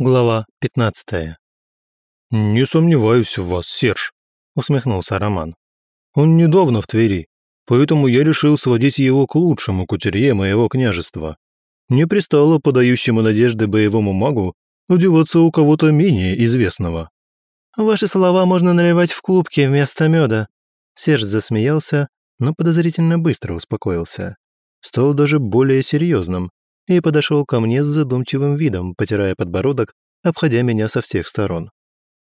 Глава 15. «Не сомневаюсь в вас, Серж», — усмехнулся Роман. «Он недавно в Твери, поэтому я решил сводить его к лучшему кутерье моего княжества. Не пристало подающему надежды боевому магу удеваться у кого-то менее известного». «Ваши слова можно наливать в кубки вместо меда». Серж засмеялся, но подозрительно быстро успокоился. Стал даже более серьезным, и подошел ко мне с задумчивым видом, потирая подбородок, обходя меня со всех сторон.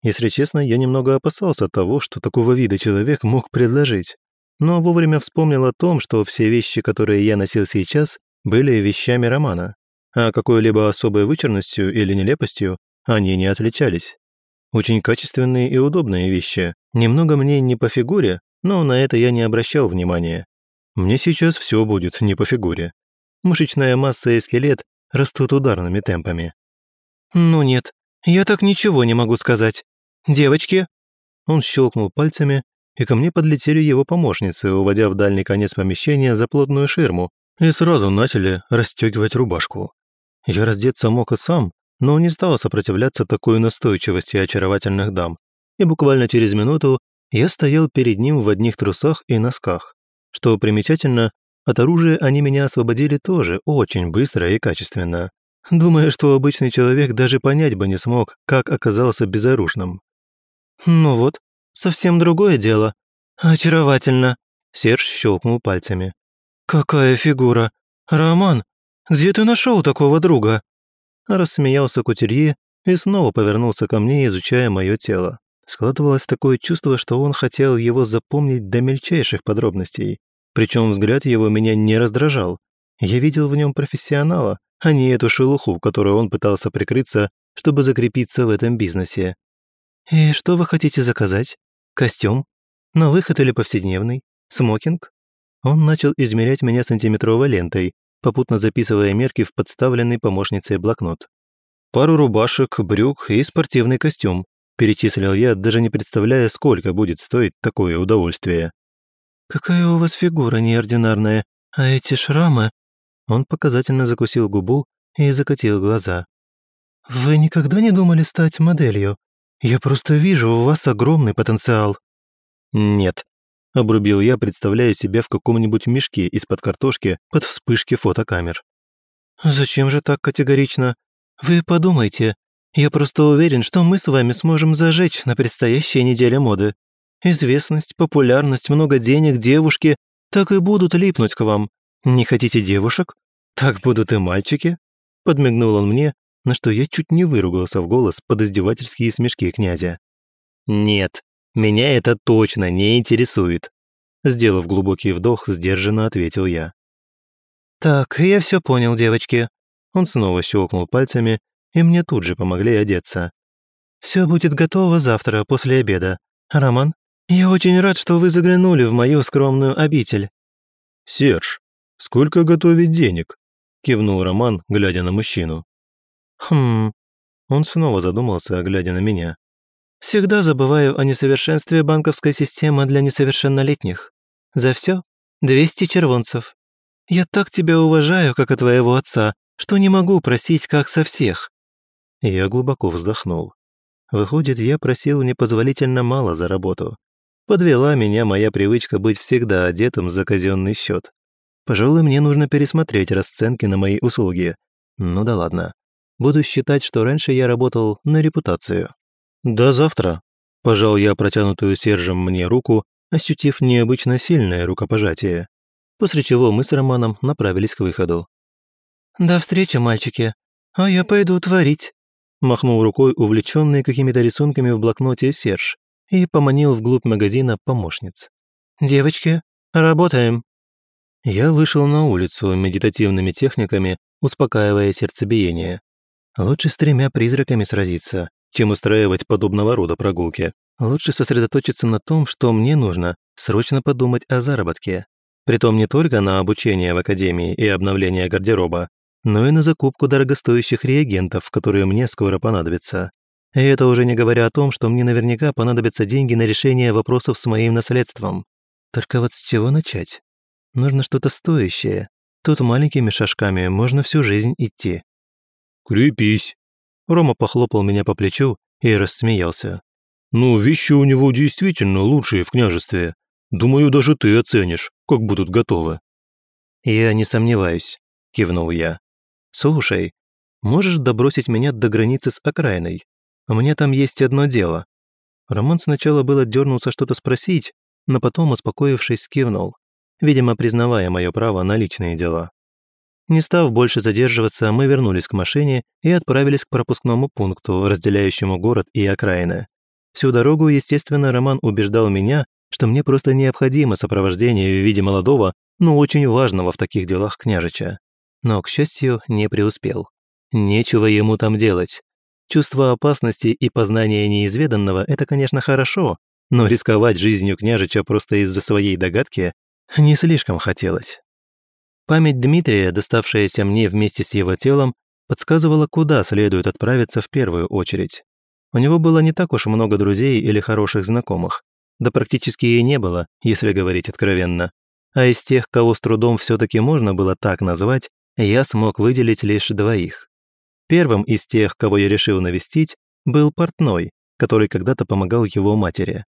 Если честно, я немного опасался того, что такого вида человек мог предложить, но вовремя вспомнил о том, что все вещи, которые я носил сейчас, были вещами Романа, а какой-либо особой вычурностью или нелепостью они не отличались. Очень качественные и удобные вещи, немного мне не по фигуре, но на это я не обращал внимания. Мне сейчас все будет не по фигуре. Мышечная масса и скелет растут ударными темпами. «Ну нет, я так ничего не могу сказать. Девочки!» Он щелкнул пальцами, и ко мне подлетели его помощницы, уводя в дальний конец помещения за плотную ширму, и сразу начали расстегивать рубашку. Я раздеться мог и сам, но не стал сопротивляться такой настойчивости очаровательных дам, и буквально через минуту я стоял перед ним в одних трусах и носках. Что примечательно, от оружия они меня освободили тоже очень быстро и качественно. Думаю, что обычный человек даже понять бы не смог, как оказался безоружным. «Ну вот, совсем другое дело. Очаровательно!» Серж щелкнул пальцами. «Какая фигура! Роман, где ты нашел такого друга?» Рассмеялся Кутерье и снова повернулся ко мне, изучая мое тело. Складывалось такое чувство, что он хотел его запомнить до мельчайших подробностей. Причем взгляд его меня не раздражал. Я видел в нем профессионала, а не эту шелуху, которую он пытался прикрыться, чтобы закрепиться в этом бизнесе. «И что вы хотите заказать? Костюм? На выход или повседневный? Смокинг?» Он начал измерять меня сантиметровой лентой, попутно записывая мерки в подставленный помощницей блокнот. «Пару рубашек, брюк и спортивный костюм», перечислил я, даже не представляя, сколько будет стоить такое удовольствие. «Какая у вас фигура неординарная, а эти шрамы...» Он показательно закусил губу и закатил глаза. «Вы никогда не думали стать моделью? Я просто вижу у вас огромный потенциал». «Нет», — обрубил я, представляя себя в каком-нибудь мешке из-под картошки под вспышки фотокамер. «Зачем же так категорично? Вы подумайте. Я просто уверен, что мы с вами сможем зажечь на предстоящей неделе моды. Известность, популярность, много денег, девушки так и будут липнуть к вам. Не хотите девушек? Так будут и мальчики. Подмигнул он мне, на что я чуть не выругался в голос под издевательские смешки князя. Нет, меня это точно не интересует. Сделав глубокий вдох, сдержанно ответил я. «Так, я все понял, девочки». Он снова щелкнул пальцами, и мне тут же помогли одеться. «Все будет готово завтра после обеда. Роман, «Я очень рад, что вы заглянули в мою скромную обитель». «Серж, сколько готовить денег?» – кивнул Роман, глядя на мужчину. «Хм...» Он снова задумался, глядя на меня. «Всегда забываю о несовершенстве банковской системы для несовершеннолетних. За все 200 червонцев. Я так тебя уважаю, как и твоего отца, что не могу просить как со всех». Я глубоко вздохнул. Выходит, я просил непозволительно мало за работу. Подвела меня моя привычка быть всегда одетым за казенный счет. Пожалуй, мне нужно пересмотреть расценки на мои услуги. Ну да ладно. Буду считать, что раньше я работал на репутацию. До завтра. Пожал я протянутую Сержем мне руку, ощутив необычно сильное рукопожатие. После чего мы с Романом направились к выходу. «До встречи, мальчики. А я пойду творить», махнул рукой увлеченный какими-то рисунками в блокноте Серж, и поманил вглубь магазина помощниц. «Девочки, работаем!» Я вышел на улицу медитативными техниками, успокаивая сердцебиение. Лучше с тремя призраками сразиться, чем устраивать подобного рода прогулки. Лучше сосредоточиться на том, что мне нужно, срочно подумать о заработке. Притом не только на обучение в академии и обновление гардероба, но и на закупку дорогостоящих реагентов, которые мне скоро понадобятся. И это уже не говоря о том, что мне наверняка понадобятся деньги на решение вопросов с моим наследством. Только вот с чего начать? Нужно что-то стоящее. Тут маленькими шажками можно всю жизнь идти. «Крепись!» Рома похлопал меня по плечу и рассмеялся. «Ну, вещи у него действительно лучшие в княжестве. Думаю, даже ты оценишь, как будут готовы». «Я не сомневаюсь», – кивнул я. «Слушай, можешь добросить меня до границы с окраиной? У меня там есть одно дело». Роман сначала было дернулся что-то спросить, но потом, успокоившись, кивнул, видимо, признавая мое право на личные дела. Не став больше задерживаться, мы вернулись к машине и отправились к пропускному пункту, разделяющему город и окраины. Всю дорогу, естественно, Роман убеждал меня, что мне просто необходимо сопровождение в виде молодого, но очень важного в таких делах княжича. Но, к счастью, не преуспел. Нечего ему там делать. Чувство опасности и познание неизведанного – это, конечно, хорошо, но рисковать жизнью княжича просто из-за своей догадки не слишком хотелось. Память Дмитрия, доставшаяся мне вместе с его телом, подсказывала, куда следует отправиться в первую очередь. У него было не так уж много друзей или хороших знакомых. Да практически и не было, если говорить откровенно. А из тех, кого с трудом все таки можно было так назвать, я смог выделить лишь двоих. Первым из тех, кого я решил навестить, был портной, который когда-то помогал его матери.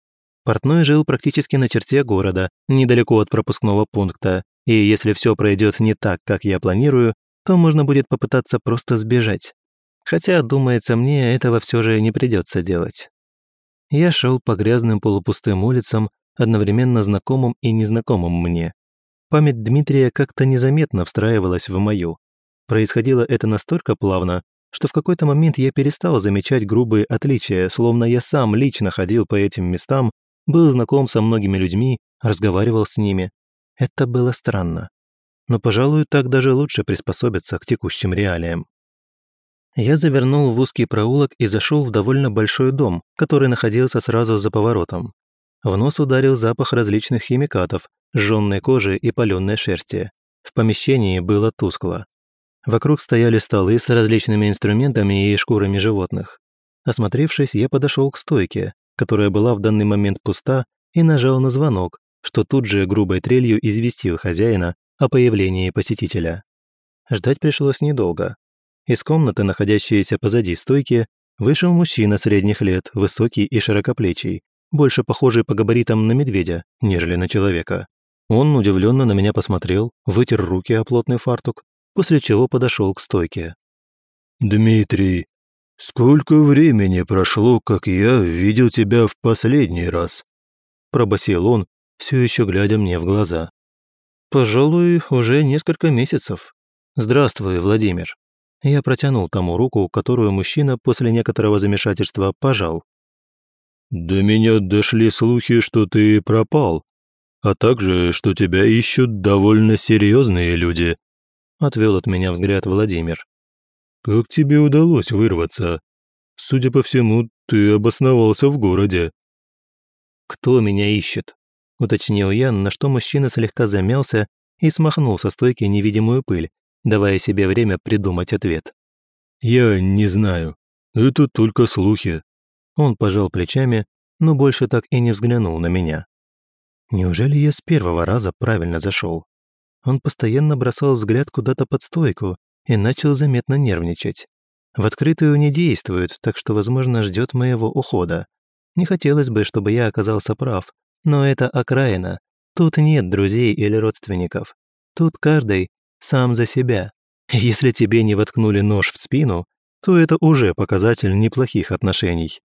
Портной жил практически на черте города, недалеко от пропускного пункта, и если все пройдет не так, как я планирую, то можно будет попытаться просто сбежать. Хотя, думается мне, этого все же не придется делать. Я шел по грязным полупустым улицам, одновременно знакомым и незнакомым мне. Память Дмитрия как-то незаметно встраивалась в мою. Происходило это настолько плавно, что в какой-то момент я перестал замечать грубые отличия, словно я сам лично ходил по этим местам, был знаком со многими людьми, разговаривал с ними, это было странно. Но, пожалуй, так даже лучше приспособиться к текущим реалиям. Я завернул в узкий проулок и зашел в довольно большой дом, который находился сразу за поворотом. В нос ударил запах различных химикатов, жженной кожи и паленой шерсти. В помещении было тускло. Вокруг стояли столы с различными инструментами и шкурами животных. Осмотревшись, я подошел к стойке, которая была в данный момент пуста, и нажал на звонок, что тут же грубой трелью известил хозяина о появлении посетителя. Ждать пришлось недолго. Из комнаты, находящейся позади стойки, вышел мужчина средних лет, высокий и широкоплечий, больше похожий по габаритам на медведя, нежели на человека. Он удивленно на меня посмотрел, вытер руки о плотный фартук, после чего подошел к стойке. «Дмитрий, сколько времени прошло, как я видел тебя в последний раз?» Пробасил он, все еще глядя мне в глаза. «Пожалуй, уже несколько месяцев. Здравствуй, Владимир». Я протянул тому руку, которую мужчина после некоторого замешательства пожал. «До меня дошли слухи, что ты пропал, а также, что тебя ищут довольно серьезные люди», отвел от меня взгляд Владимир. «Как тебе удалось вырваться? Судя по всему, ты обосновался в городе». «Кто меня ищет?» – уточнил я, на что мужчина слегка замялся и смахнул со стойки невидимую пыль, давая себе время придумать ответ. «Я не знаю. Это только слухи». Он пожал плечами, но больше так и не взглянул на меня. Неужели я с первого раза правильно зашел? Он постоянно бросал взгляд куда-то под стойку и начал заметно нервничать. В открытую не действует, так что, возможно, ждет моего ухода. Не хотелось бы, чтобы я оказался прав, но это окраина. Тут нет друзей или родственников. Тут каждый сам за себя. Если тебе не воткнули нож в спину, то это уже показатель неплохих отношений.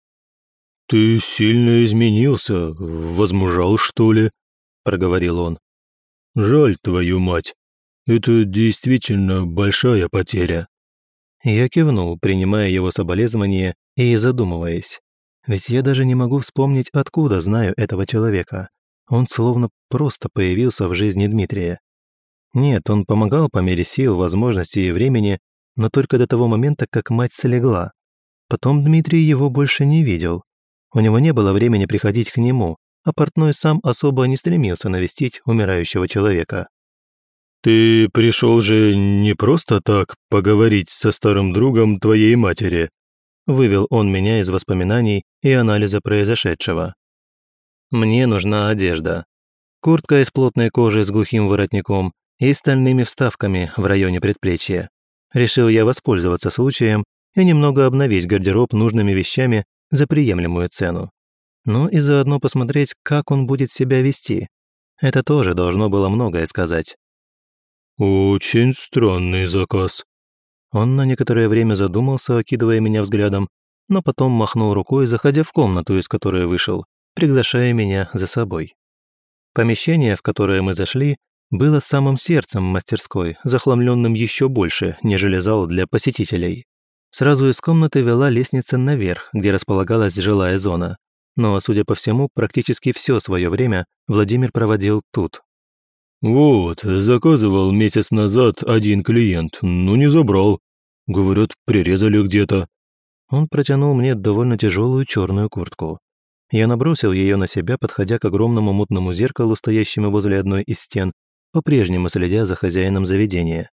«Ты сильно изменился, возмужал, что ли?» – проговорил он. «Жаль твою мать. Это действительно большая потеря». Я кивнул, принимая его соболезнования и задумываясь. Ведь я даже не могу вспомнить, откуда знаю этого человека. Он словно просто появился в жизни Дмитрия. Нет, он помогал по мере сил, возможностей и времени, но только до того момента, как мать слегла. Потом Дмитрий его больше не видел. У него не было времени приходить к нему, а портной сам особо не стремился навестить умирающего человека. «Ты пришел же не просто так поговорить со старым другом твоей матери», Вывел он меня из воспоминаний и анализа произошедшего. Мне нужна одежда. Куртка из плотной кожи с глухим воротником и стальными вставками в районе предплечья. Решил я воспользоваться случаем и немного обновить гардероб нужными вещами за приемлемую цену. Ну и заодно посмотреть, как он будет себя вести. Это тоже должно было многое сказать. «Очень странный заказ». Он на некоторое время задумался, окидывая меня взглядом, но потом махнул рукой, заходя в комнату, из которой вышел, приглашая меня за собой. Помещение, в которое мы зашли, было самым сердцем мастерской, захламленным еще больше, нежели зал для посетителей. Сразу из комнаты вела лестница наверх, где располагалась жилая зона. Но, судя по всему, практически все свое время Владимир проводил тут. «Вот, заказывал месяц назад один клиент, но не забрал. Говорят, прирезали где-то». Он протянул мне довольно тяжелую черную куртку. Я набросил ее на себя, подходя к огромному мутному зеркалу, стоящему возле одной из стен, по-прежнему следя за хозяином заведения.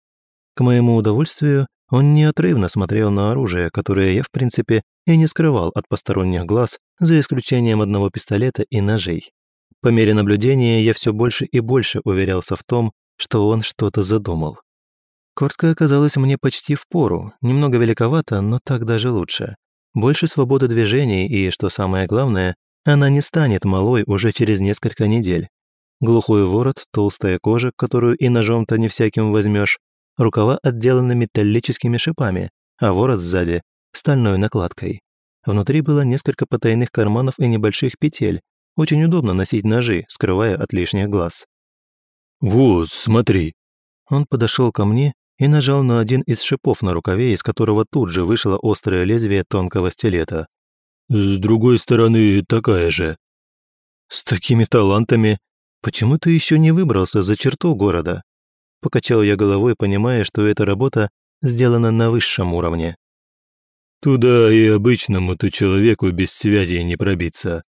К моему удовольствию, он неотрывно смотрел на оружие, которое я, в принципе, и не скрывал от посторонних глаз, за исключением одного пистолета и ножей. По мере наблюдения я все больше и больше уверялся в том, что он что-то задумал. Куртка оказалась мне почти в пору, немного великовата, но так даже лучше. Больше свободы движений и, что самое главное, она не станет малой уже через несколько недель. Глухой ворот, толстая кожа, которую и ножом-то не всяким возьмешь, рукава отделаны металлическими шипами, а ворот сзади – стальной накладкой. Внутри было несколько потайных карманов и небольших петель. Очень удобно носить ножи, скрывая от лишних глаз. «Вот, смотри». Он подошел ко мне и нажал на один из шипов на рукаве, из которого тут же вышло острое лезвие тонкого стилета. С другой стороны, такая же. С такими талантами почему ты еще не выбрался за черту города? Покачал я головой, понимая, что эта работа сделана на высшем уровне. Туда и обычному-то человеку без связи не пробиться.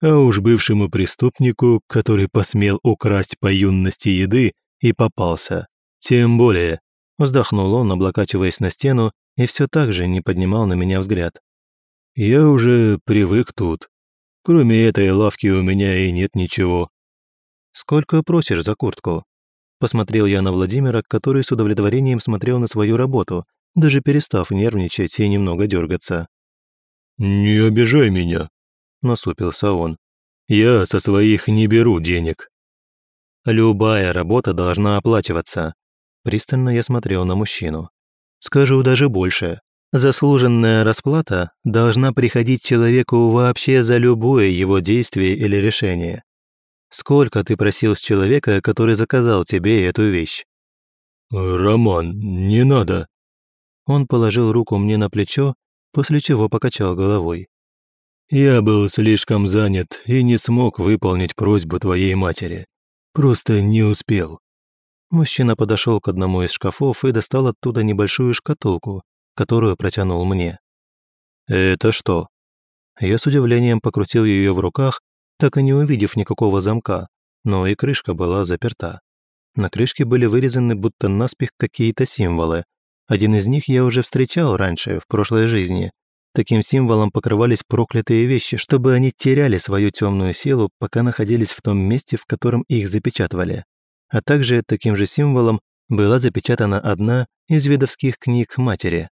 А уж бывшему преступнику, который посмел украсть по юности еды и попался. Тем более, вздохнул он, облокачиваясь на стену, и все так же не поднимал на меня взгляд. Я уже привык тут. Кроме этой лавки у меня и нет ничего. Сколько просишь за куртку? Посмотрел я на Владимира, который с удовлетворением смотрел на свою работу, даже перестав нервничать и немного дергаться. «Не обижай меня», – насупился он. «Я со своих не беру денег». «Любая работа должна оплачиваться». Пристально я смотрел на мужчину. «Скажу даже больше. Заслуженная расплата должна приходить человеку вообще за любое его действие или решение. Сколько ты просил с человека, который заказал тебе эту вещь? «Роман, не надо». Он положил руку мне на плечо, после чего покачал головой. «Я был слишком занят и не смог выполнить просьбу твоей матери. Просто не успел». Мужчина подошел к одному из шкафов и достал оттуда небольшую шкатулку, которую протянул мне. «Это что?» Я с удивлением покрутил ее в руках, так и не увидев никакого замка, но и крышка была заперта. На крышке были вырезаны будто наспех какие-то символы. Один из них я уже встречал раньше, в прошлой жизни. Таким символом покрывались проклятые вещи, чтобы они теряли свою темную силу, пока находились в том месте, в котором их запечатывали. А также таким же символом была запечатана одна из видовских книг матери.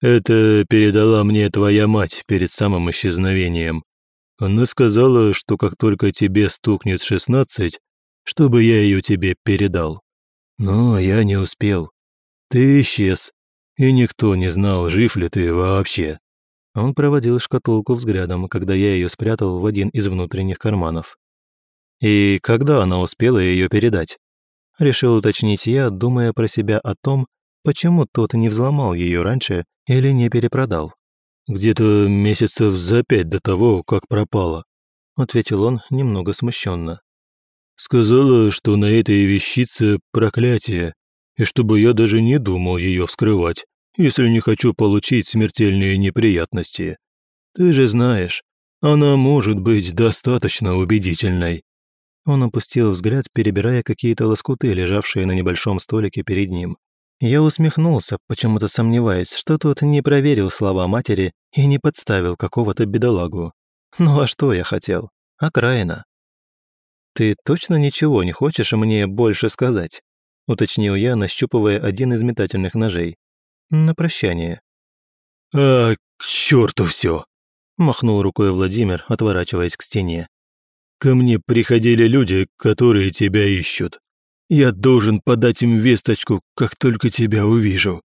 «Это передала мне твоя мать перед самым исчезновением. Она сказала, что как только тебе стукнет шестнадцать, чтобы я ее тебе передал. Но я не успел. Ты исчез, и никто не знал, жив ли ты вообще». Он проводил шкатулку взглядом, когда я ее спрятал в один из внутренних карманов. «И когда она успела ее передать?» Решил уточнить я, думая про себя о том, почему тот не взломал ее раньше или не перепродал. «Где-то месяцев за пять до того, как пропала», ответил он немного смущенно. «Сказала, что на этой вещице проклятие, и чтобы я даже не думал ее вскрывать, если не хочу получить смертельные неприятности. Ты же знаешь, она может быть достаточно убедительной». Он опустил взгляд, перебирая какие-то лоскуты, лежавшие на небольшом столике перед ним. Я усмехнулся, почему-то сомневаясь, что тот не проверил слова матери и не подставил какого-то бедолагу. Ну а что я хотел? Окраина. «Ты точно ничего не хочешь мне больше сказать?» уточнил я, нащупывая один из метательных ножей. «На прощание». «А, к черту все!» – махнул рукой Владимир, отворачиваясь к стене. «Ко мне приходили люди, которые тебя ищут. Я должен подать им весточку, как только тебя увижу.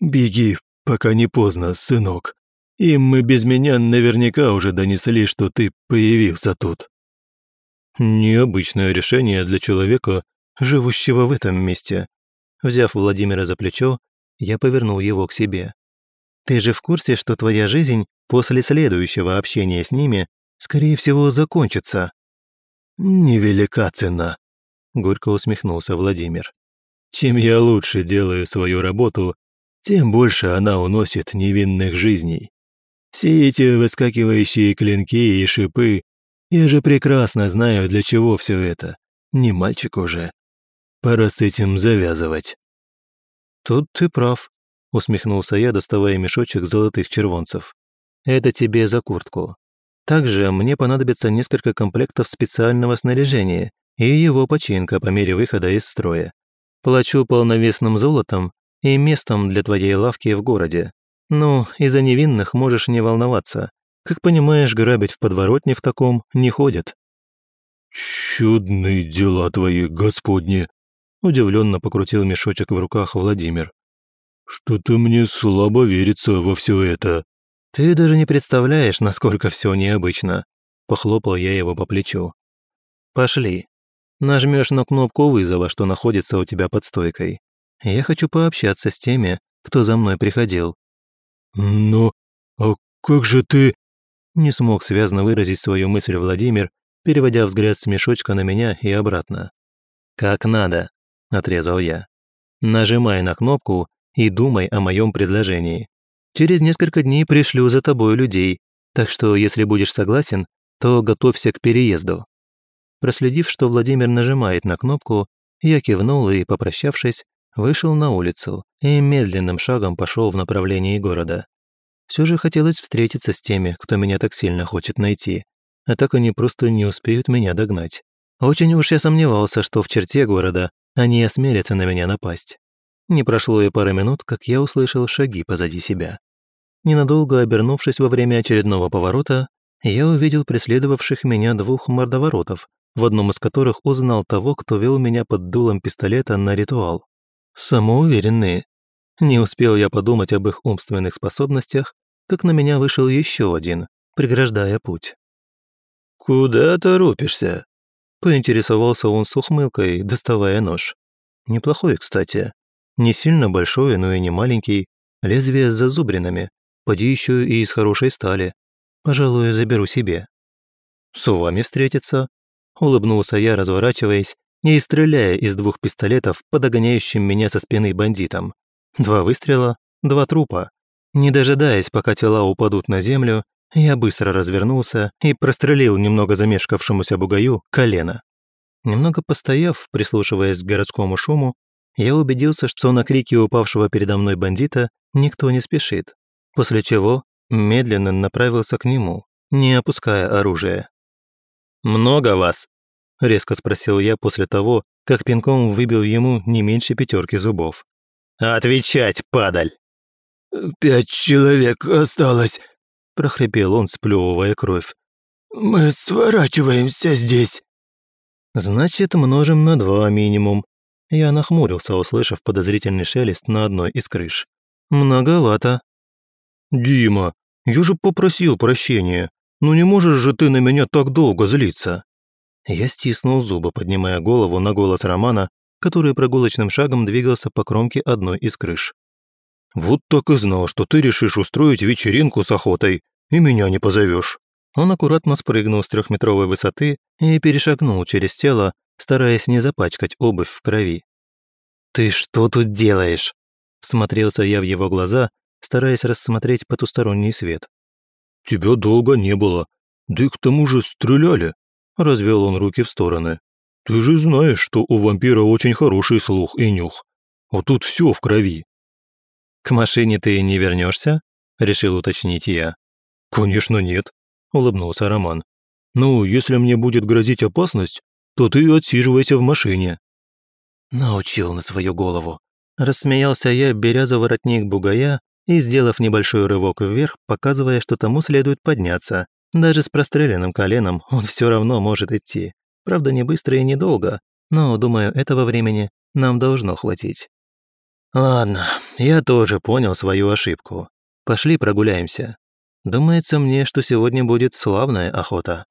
Беги, пока не поздно, сынок. Им мы без меня наверняка уже донесли, что ты появился тут». Необычное решение для человека, живущего в этом месте. Взяв Владимира за плечо, я повернул его к себе. «Ты же в курсе, что твоя жизнь после следующего общения с ними, скорее всего, закончится?» «Невелика цена», — горько усмехнулся Владимир. «Чем я лучше делаю свою работу, тем больше она уносит невинных жизней. Все эти выскакивающие клинки и шипы, я же прекрасно знаю, для чего все это. Не мальчик уже. Пора с этим завязывать». «Тут ты прав», — усмехнулся я, доставая мешочек золотых червонцев. «Это тебе за куртку. Также мне понадобится несколько комплектов специального снаряжения и его починка по мере выхода из строя. Плачу полновесным золотом и местом для твоей лавки в городе. Ну, из-за невинных можешь не волноваться. Как понимаешь, грабить в подворотне в таком не ходят». «Чудные дела твои, господни!» Удивленно покрутил мешочек в руках Владимир. «Что-то мне слабо верится во все это». «Ты даже не представляешь, насколько все необычно», – похлопал я его по плечу. «Пошли. Нажмешь на кнопку вызова, что находится у тебя под стойкой. Я хочу пообщаться с теми, кто за мной приходил». «Но а как же ты...» Не смог связно выразить свою мысль Владимир, переводя взгляд с мешочка на меня и обратно. «Как надо», отрезал я. «Нажимай на кнопку и думай о моем предложении. Через несколько дней пришлю за тобой людей, так что если будешь согласен, то готовься к переезду». Проследив, что Владимир нажимает на кнопку, я кивнул и, попрощавшись, вышел на улицу и медленным шагом пошел в направлении города. Все же хотелось встретиться с теми, кто меня так сильно хочет найти, а так они просто не успеют меня догнать. Очень уж я сомневался, что в черте города они осмелятся на меня напасть. Не прошло и пары минут, как я услышал шаги позади себя. Ненадолго обернувшись во время очередного поворота, я увидел преследовавших меня двух мордоворотов, в одном из которых узнал того, кто вел меня под дулом пистолета на ритуал. Самоуверенные. Не успел я подумать об их умственных способностях, как на меня вышел еще один, преграждая путь. «Куда торопишься?» Поинтересовался он с ухмылкой, доставая нож. Неплохой, кстати. Не сильно большой, но и не маленький. Лезвие с зазубринами. Поди еще и из хорошей стали. Пожалуй, заберу себе. С вами встретиться? Улыбнулся я, разворачиваясь и стреляя из двух пистолетов по догоняющим меня со спины бандитам. Два выстрела, два трупа. Не дожидаясь, пока тела упадут на землю, я быстро развернулся и прострелил немного замешкавшемуся бугаю колено. Немного постояв, прислушиваясь к городскому шуму, я убедился, что на крики упавшего передо мной бандита никто не спешит, после чего медленно направился к нему, не опуская оружие. «Много вас?» – резко спросил я после того, как пинком выбил ему не меньше пятерки зубов. «Отвечать, падаль!» «Пять человек осталось», – прохрипел он, сплевывая кровь. «Мы сворачиваемся здесь». «Значит, множим на два минимум». Я нахмурился, услышав подозрительный шелест на одной из крыш. «Многовато». «Дима, я же попросил прощения. Ну не можешь же ты на меня так долго злиться?» Я стиснул зубы, поднимая голову на голос Романа, который прогулочным шагом двигался по кромке одной из крыш. «Вот так и знал, что ты решишь устроить вечеринку с охотой, и меня не позовешь». Он аккуратно спрыгнул с трехметровой высоты и перешагнул через тело, стараясь не запачкать обувь в крови. «Ты что тут делаешь?» Смотрелся я в его глаза, стараясь рассмотреть потусторонний свет. «Тебя долго не было, да и к тому же стреляли», – развел он руки в стороны. «Ты же знаешь, что у вампира очень хороший слух и нюх. А тут все в крови». «К машине ты не вернешься? решил уточнить я. «Конечно нет», – улыбнулся Роман. «Ну, если мне будет грозить опасность, то ты отсиживайся в машине». Научил на свою голову. Рассмеялся я, беря за воротник бугая и, сделав небольшой рывок вверх, показывая, что тому следует подняться. Даже с простреленным коленом он все равно может идти. Правда, не быстро и недолго, но, думаю, этого времени нам должно хватить. Ладно, я тоже понял свою ошибку. Пошли прогуляемся. Думается мне, что сегодня будет славная охота.